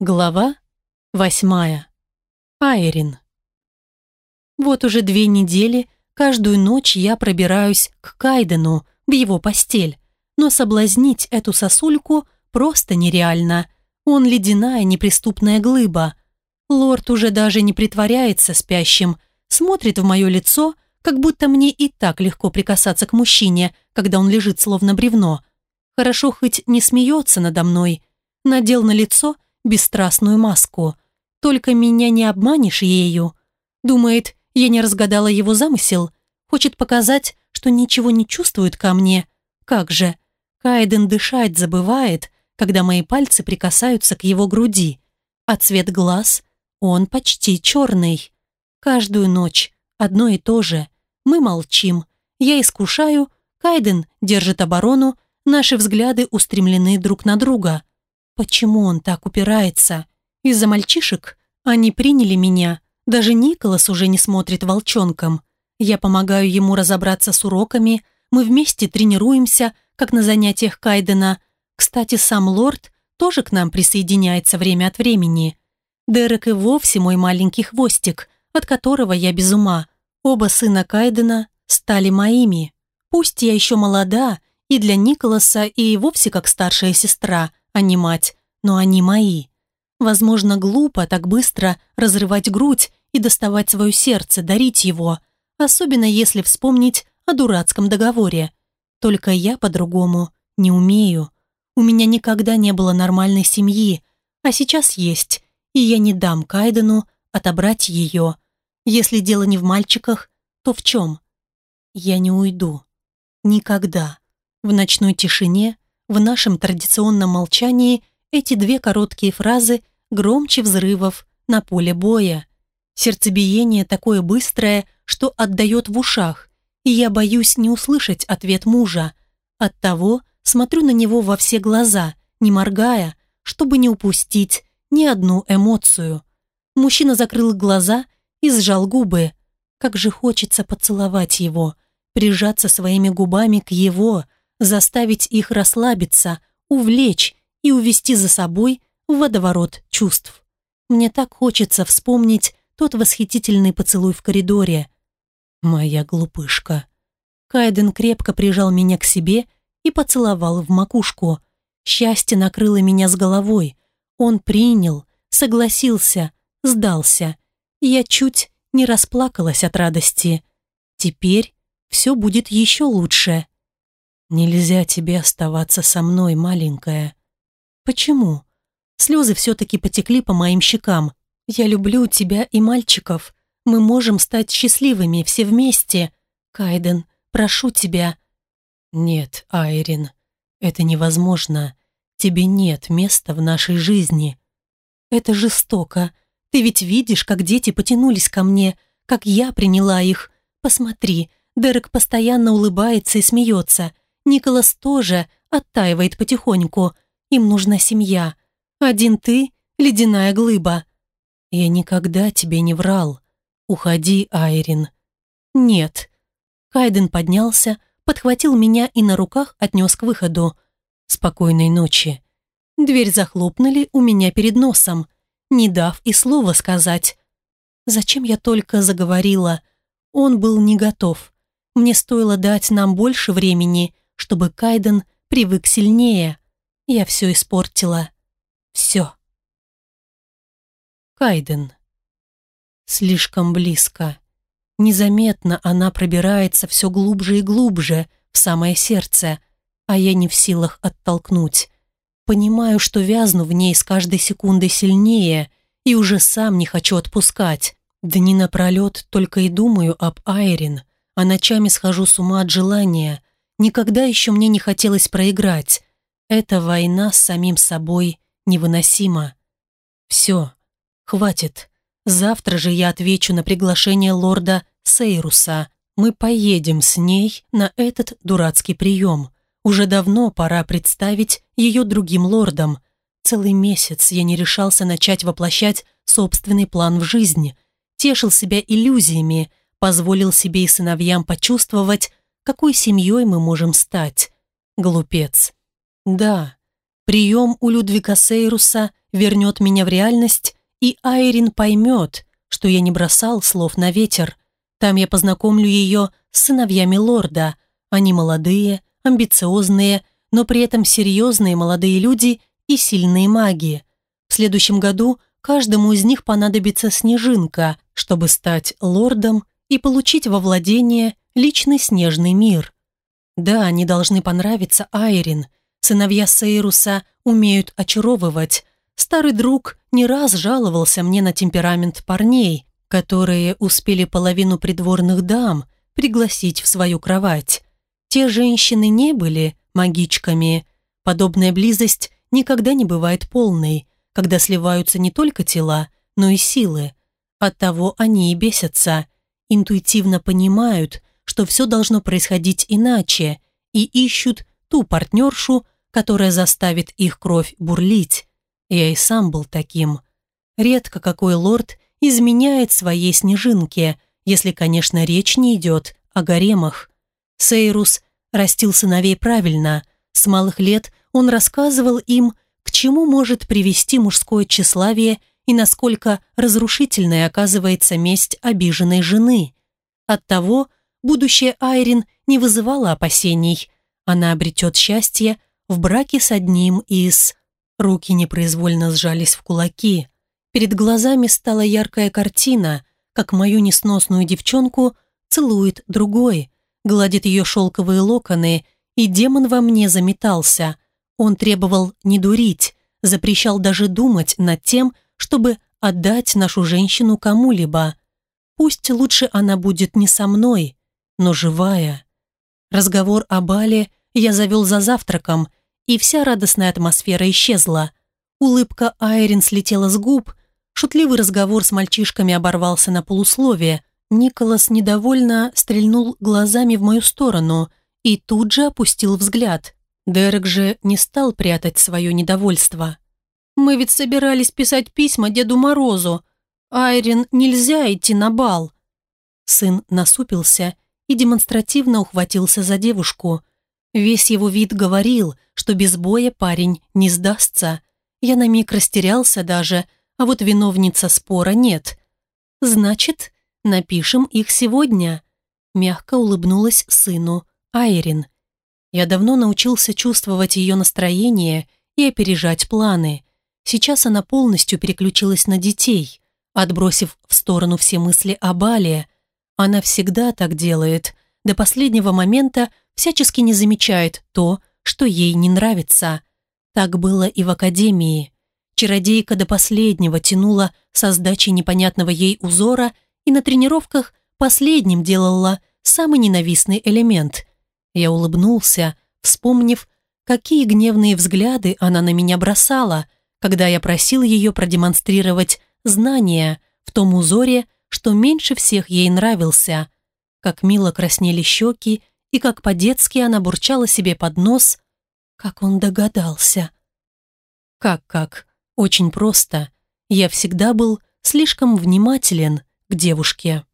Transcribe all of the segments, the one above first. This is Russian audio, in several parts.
Глава восьмая. Айрин. Вот уже две недели каждую ночь я пробираюсь к Кайдену в его постель, но соблазнить эту сосульку просто нереально. Он ледяная неприступная глыба. Лорд уже даже не притворяется спящим, смотрит в мое лицо, как будто мне и так легко прикасаться к мужчине, когда он лежит словно бревно. Хорошо хоть не смеется надо мной. Надел на лицо бесстрастную маску. Только меня не обманешь ею. Думает, я не разгадала его замысел. Хочет показать, что ничего не чувствует ко мне. Как же? Кайден дышать забывает, когда мои пальцы прикасаются к его груди. А цвет глаз, он почти черный. Каждую ночь одно и то же. Мы молчим. Я искушаю, Кайден держит оборону, наши взгляды устремлены друг на друга. Почему он так упирается? Из-за мальчишек? Они приняли меня. Даже Николас уже не смотрит волчонком. Я помогаю ему разобраться с уроками, мы вместе тренируемся, как на занятиях Кайдена. Кстати, сам лорд тоже к нам присоединяется время от времени. Дерек и вовсе мой маленький хвостик, от которого я без ума. Оба сына Кайдена стали моими. Пусть я еще молода, и для Николаса и вовсе как старшая сестра, а не мать, но они мои. Возможно, глупо так быстро разрывать грудь и доставать свое сердце, дарить его, особенно если вспомнить о дурацком договоре. Только я по-другому не умею. У меня никогда не было нормальной семьи, а сейчас есть, и я не дам Кайдену отобрать ее. Если дело не в мальчиках, то в чем? Я не уйду. Никогда. В ночной тишине, в нашем традиционном молчании эти две короткие фразы громче взрывов на поле боя. Сердцебиение такое быстрое, что отдает в ушах, и я боюсь не услышать ответ мужа. Оттого смотрю на него во все глаза, не моргая, чтобы не упустить ни одну эмоцию. Мужчина закрыл глаза и сжал губы. Как же хочется поцеловать его, прижаться своими губами к его, заставить их расслабиться, увлечь и увести за собой в водоворот чувств. Мне так хочется вспомнить тот восхитительный поцелуй в коридоре. Моя глупышка. Кайден крепко прижал меня к себе и поцеловал в макушку. Счастье накрыло меня с головой. Он принял, согласился, сдался я чуть не расплакалась от радости. Теперь все будет еще лучше. Нельзя тебе оставаться со мной, маленькая. Почему? Слезы все-таки потекли по моим щекам. Я люблю тебя и мальчиков. Мы можем стать счастливыми все вместе. Кайден, прошу тебя. Нет, Айрин, это невозможно. Тебе нет места в нашей жизни. Это жестоко. Ты ведь видишь, как дети потянулись ко мне, как я приняла их. Посмотри, Дерек постоянно улыбается и смеется. Николас тоже оттаивает потихоньку. Им нужна семья. Один ты — ледяная глыба. Я никогда тебе не врал. Уходи, Айрин. Нет. Кайден поднялся, подхватил меня и на руках отнес к выходу. Спокойной ночи. Дверь захлопнули у меня перед носом не дав и слова сказать. Зачем я только заговорила? Он был не готов. Мне стоило дать нам больше времени, чтобы Кайден привык сильнее. Я все испортила. Все. Кайден. Слишком близко. Незаметно она пробирается все глубже и глубже в самое сердце, а я не в силах оттолкнуть. Понимаю, что вязну в ней с каждой секундой сильнее и уже сам не хочу отпускать. Дни напролет только и думаю об Айрин, а ночами схожу с ума от желания. Никогда еще мне не хотелось проиграть. Эта война с самим собой невыносима. Все, хватит. Завтра же я отвечу на приглашение лорда Сейруса. Мы поедем с ней на этот дурацкий прием. Уже давно пора представить ее другим лордам. Целый месяц я не решался начать воплощать собственный план в жизнь. Тешил себя иллюзиями, позволил себе и сыновьям почувствовать, какой семьей мы можем стать. Глупец. Да, прием у Людвига Сейруса вернет меня в реальность, и Айрин поймет, что я не бросал слов на ветер. Там я познакомлю ее с сыновьями лорда. Они молодые, амбициозные, но при этом серьезные молодые люди и сильные маги. В следующем году каждому из них понадобится снежинка, чтобы стать лордом и получить во владение личный снежный мир. Да, они должны понравиться Айрин. Сыновья Сейруса умеют очаровывать. Старый друг не раз жаловался мне на темперамент парней, которые успели половину придворных дам пригласить в свою кровать. Те женщины не были магичками. Подобная близость никогда не бывает полной, когда сливаются не только тела, но и силы. Оттого они и бесятся, интуитивно понимают, что все должно происходить иначе, и ищут ту партнершу, которая заставит их кровь бурлить. Я и сам был таким. Редко какой лорд изменяет своей снежинке, если, конечно, речь не идет о гаремах. Сейрус растил сыновей правильно. С малых лет он рассказывал им, к чему может привести мужское тщеславие и насколько разрушительной оказывается месть обиженной жены. Оттого будущее Айрин не вызывало опасений. Она обретет счастье в браке с одним из... Руки непроизвольно сжались в кулаки. Перед глазами стала яркая картина, как мою несносную девчонку целует другой, гладит ее шелковые локоны, и демон во мне заметался. Он требовал не дурить, запрещал даже думать над тем, чтобы отдать нашу женщину кому-либо. Пусть лучше она будет не со мной, но живая. Разговор о бале я завел за завтраком, и вся радостная атмосфера исчезла. Улыбка Айрин слетела с губ, шутливый разговор с мальчишками оборвался на полусловие. Николас недовольно стрельнул глазами в мою сторону и тут же опустил взгляд. Дерек же не стал прятать свое недовольство. Мы ведь собирались писать письма Деду Морозу. Айрин, нельзя идти на бал». Сын насупился и демонстративно ухватился за девушку. Весь его вид говорил, что без боя парень не сдастся. Я на миг растерялся даже, а вот виновница спора нет. «Значит, напишем их сегодня», – мягко улыбнулась сыну Айрин. Я давно научился чувствовать ее настроение и опережать планы. Сейчас она полностью переключилась на детей, отбросив в сторону все мысли о Бале. Она всегда так делает, до последнего момента всячески не замечает то, что ей не нравится. Так было и в академии. Чародейка до последнего тянула со сдачей непонятного ей узора и на тренировках последним делала самый ненавистный элемент. Я улыбнулся, вспомнив, какие гневные взгляды она на меня бросала, когда я просил ее продемонстрировать знания в том узоре, что меньше всех ей нравился. Как мило краснели щеки, и как по-детски она бурчала себе под нос, как он догадался. Как-как, очень просто. Я всегда был слишком внимателен к девушке.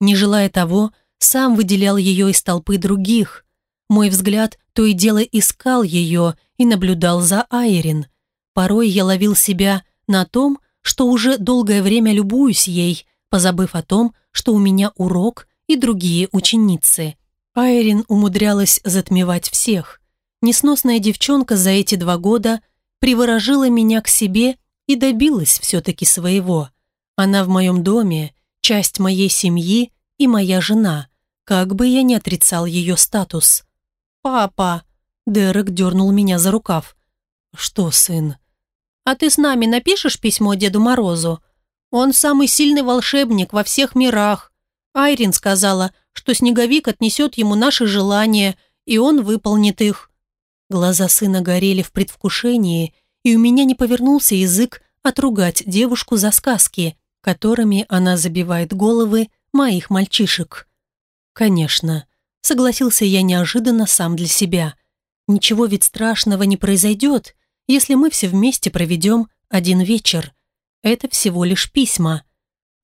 Не желая того, сам выделял ее из толпы других. Мой взгляд то и дело искал ее и наблюдал за Айрин – Порой я ловил себя на том, что уже долгое время любуюсь ей, позабыв о том, что у меня урок и другие ученицы. Айрин умудрялась затмевать всех. Несносная девчонка за эти два года приворожила меня к себе и добилась все-таки своего. Она в моем доме, часть моей семьи и моя жена, как бы я ни отрицал ее статус. «Папа!» Дерек дернул меня за рукав. «Что, сын?» А ты с нами напишешь письмо Деду Морозу? Он самый сильный волшебник во всех мирах. Айрин сказала, что Снеговик отнесет ему наши желания, и он выполнит их». Глаза сына горели в предвкушении, и у меня не повернулся язык отругать девушку за сказки, которыми она забивает головы моих мальчишек. «Конечно», — согласился я неожиданно сам для себя. «Ничего ведь страшного не произойдет, если мы все вместе проведем один вечер. Это всего лишь письма.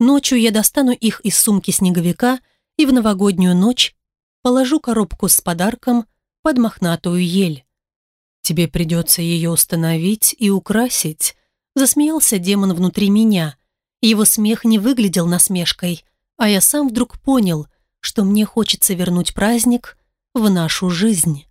Ночью я достану их из сумки снеговика и в новогоднюю ночь положу коробку с подарком под мохнатую ель. Тебе придется ее установить и украсить. Засмеялся демон внутри меня. Его смех не выглядел насмешкой, а я сам вдруг понял, что мне хочется вернуть праздник в нашу жизнь.